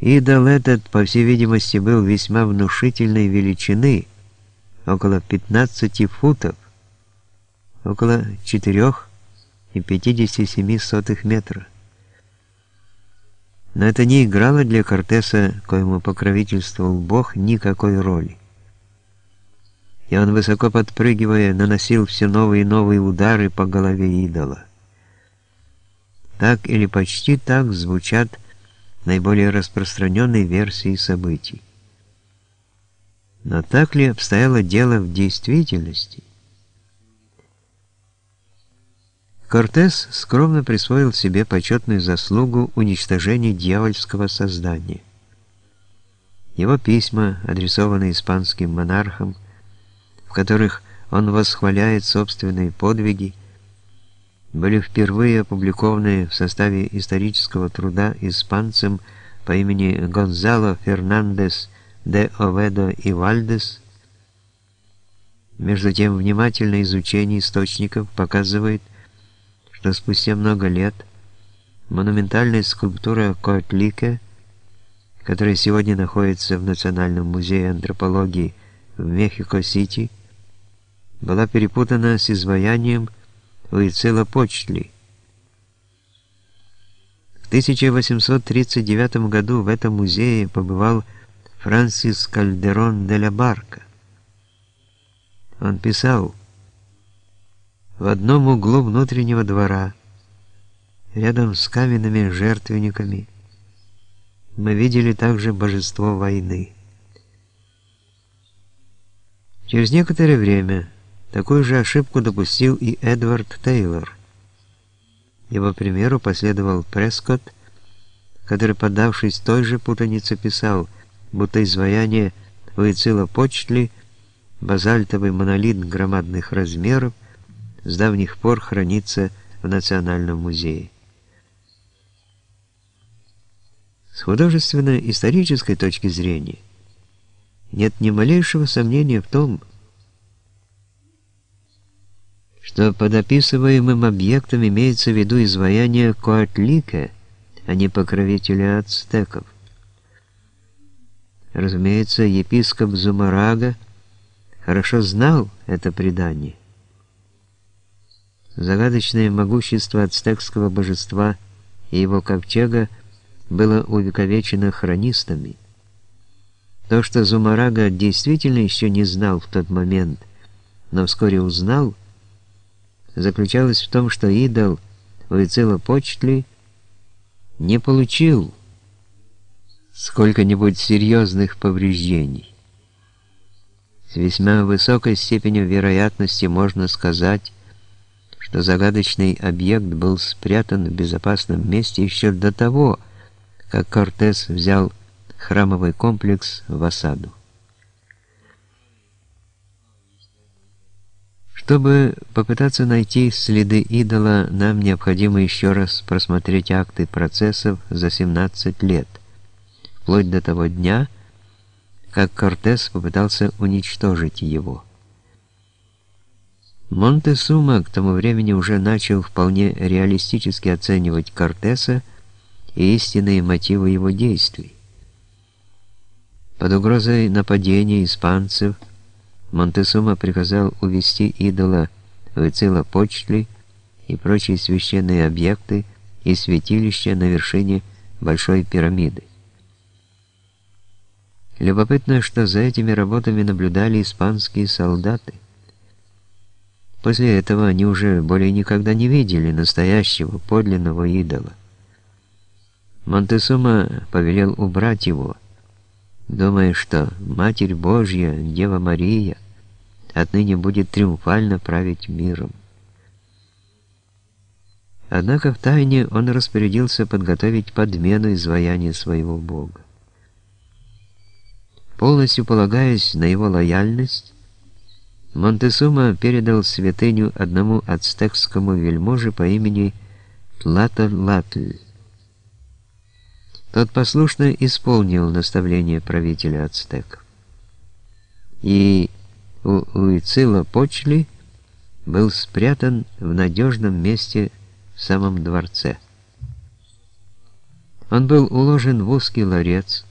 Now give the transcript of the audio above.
Идол этот, по всей видимости, был весьма внушительной величины, около 15 футов, около 4,57 метра. Но это не играло для Кортеса, коему покровительствовал Бог, никакой роли. И он, высоко подпрыгивая, наносил все новые и новые удары по голове идола. Так или почти так звучат наиболее распространенной версии событий. Но так ли обстояло дело в действительности? Кортес скромно присвоил себе почетную заслугу уничтожения дьявольского создания. Его письма, адресованные испанским монархам, в которых он восхваляет собственные подвиги, были впервые опубликованы в составе исторического труда испанцем по имени Гонзало Фернандес де Оведо и Вальдес. Между тем, внимательное изучение источников показывает, что спустя много лет монументальная скульптура Коэтлике, которая сегодня находится в Национальном музее антропологии в Мехико-Сити, была перепутана с изваянием Уицелопочтли. В 1839 году в этом музее побывал Франсис Кальдерон де ла Барка. Он писал, «В одном углу внутреннего двора, рядом с каменными жертвенниками, мы видели также божество войны». Через некоторое время Такую же ошибку допустил и Эдвард Тейлор. Его примеру последовал Прескотт, который, поддавшись той же путанице, писал, будто изваяние Уицила-Почтли, базальтовый монолит громадных размеров, с давних пор хранится в Национальном музее. С художественно-исторической точки зрения нет ни малейшего сомнения в том, что что под описываемым объектом имеется в виду изваяние Коатлика, а не покровителя ацтеков. Разумеется, епископ Зумарага хорошо знал это предание. Загадочное могущество ацтекского божества и его ковчега было увековечено хронистами. То, что Зумарага действительно еще не знал в тот момент, но вскоре узнал – заключалась в том, что идол Уицелопочтли не получил сколько-нибудь серьезных повреждений. С весьма высокой степенью вероятности можно сказать, что загадочный объект был спрятан в безопасном месте еще до того, как Кортес взял храмовый комплекс в осаду. Чтобы попытаться найти следы идола, нам необходимо еще раз просмотреть акты процессов за 17 лет, вплоть до того дня, как Кортес попытался уничтожить его. Монтесума к тому времени уже начал вполне реалистически оценивать Кортеса и истинные мотивы его действий. Под угрозой нападения испанцев – Монтесума приказал увести идола в почтли и прочие священные объекты и святилища на вершине Большой пирамиды. Любопытно, что за этими работами наблюдали испанские солдаты. После этого они уже более никогда не видели настоящего подлинного идола. Монтесума повелел убрать его, думая, что Матерь Божья, Дева Мария, отныне будет триумфально править миром. Однако в тайне он распорядился подготовить подмену изваяния своего Бога. Полностью полагаясь на его лояльность, Монтесума передал святыню одному ацтекскому вельможе по имени Тлатолатль. Тот послушно исполнил наставление правителя ацтеков. И у Уицила-Почли был спрятан в надежном месте в самом дворце. Он был уложен в узкий ларец,